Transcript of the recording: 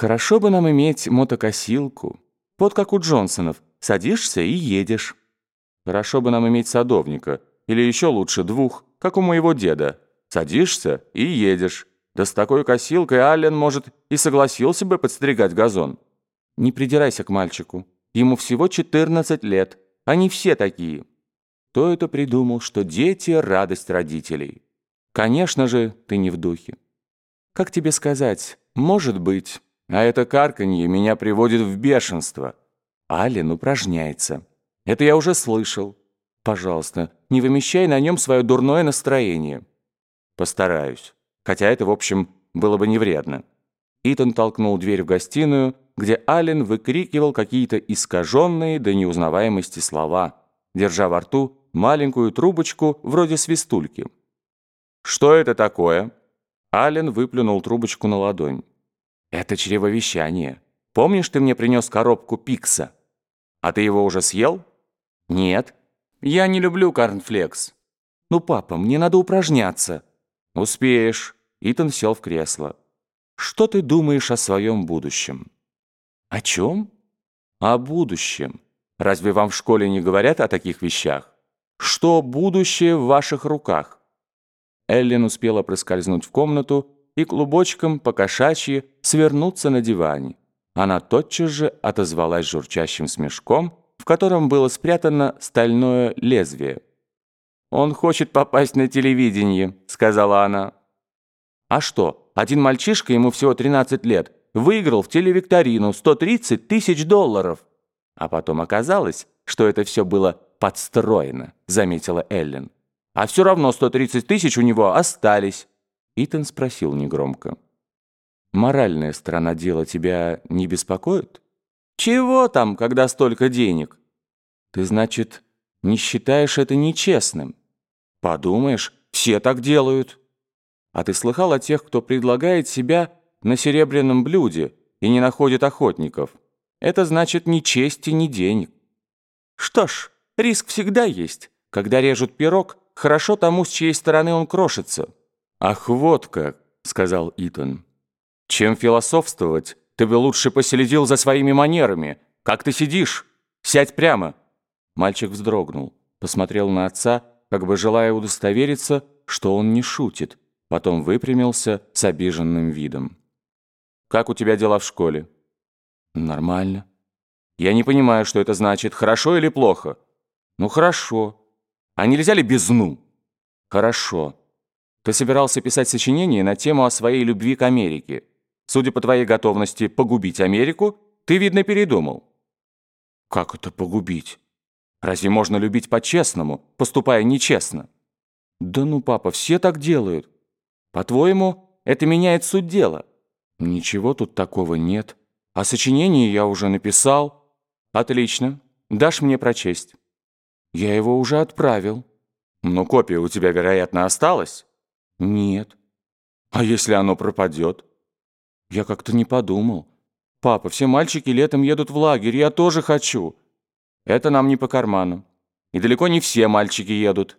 Хорошо бы нам иметь мотокосилку. Вот как у Джонсонов. Садишься и едешь. Хорошо бы нам иметь садовника. Или еще лучше двух, как у моего деда. Садишься и едешь. Да с такой косилкой Аллен, может, и согласился бы подстригать газон. Не придирайся к мальчику. Ему всего 14 лет. Они все такие. Кто это придумал, что дети — радость родителей? Конечно же, ты не в духе. Как тебе сказать? Может быть. А это карканье меня приводит в бешенство. Аллен упражняется. Это я уже слышал. Пожалуйста, не вымещай на нем свое дурное настроение. Постараюсь. Хотя это, в общем, было бы не вредно. Итан толкнул дверь в гостиную, где Аллен выкрикивал какие-то искаженные до неузнаваемости слова, держа во рту маленькую трубочку вроде свистульки. «Что это такое?» Аллен выплюнул трубочку на ладонь. «Это чревовещание. Помнишь, ты мне принес коробку пикса? А ты его уже съел?» «Нет. Я не люблю корнфлекс». «Ну, папа, мне надо упражняться». «Успеешь». Итан сел в кресло. «Что ты думаешь о своем будущем?» «О чем?» «О будущем. Разве вам в школе не говорят о таких вещах? Что будущее в ваших руках?» Эллен успела проскользнуть в комнату и клубочком по кошачьи свернуться на диване. Она тотчас же отозвалась журчащим смешком, в котором было спрятано стальное лезвие. «Он хочет попасть на телевидение», — сказала она. «А что, один мальчишка, ему всего 13 лет, выиграл в телевикторину 130 тысяч долларов?» А потом оказалось, что это все было подстроено, заметила Эллен. А все равно 130 тысяч у него остались. Итан спросил негромко. «Моральная сторона дела тебя не беспокоит?» «Чего там, когда столько денег?» «Ты, значит, не считаешь это нечестным?» «Подумаешь, все так делают». «А ты слыхал о тех, кто предлагает себя на серебряном блюде и не находит охотников? Это значит ни чести, ни денег». «Что ж, риск всегда есть. Когда режут пирог, Хорошо тому, с чьей стороны он крошится». «Ах, вот как», — сказал Итан. «Чем философствовать, ты бы лучше последил за своими манерами. Как ты сидишь? Сядь прямо». Мальчик вздрогнул, посмотрел на отца, как бы желая удостовериться, что он не шутит. Потом выпрямился с обиженным видом. «Как у тебя дела в школе?» «Нормально». «Я не понимаю, что это значит, хорошо или плохо?» «Ну, хорошо. А нельзя ли без «ну»? Хорошо. Ты собирался писать сочинение на тему о своей любви к Америке. Судя по твоей готовности погубить Америку, ты, видно, передумал. Как это погубить? Разве можно любить по-честному, поступая нечестно? Да ну, папа, все так делают. По-твоему, это меняет суть дела? Ничего тут такого нет. А сочинение я уже написал. Отлично. Дашь мне прочесть. Я его уже отправил. Но копия у тебя, вероятно, осталась? Нет. А если оно пропадет? Я как-то не подумал. Папа, все мальчики летом едут в лагерь, я тоже хочу. Это нам не по карману. И далеко не все мальчики едут.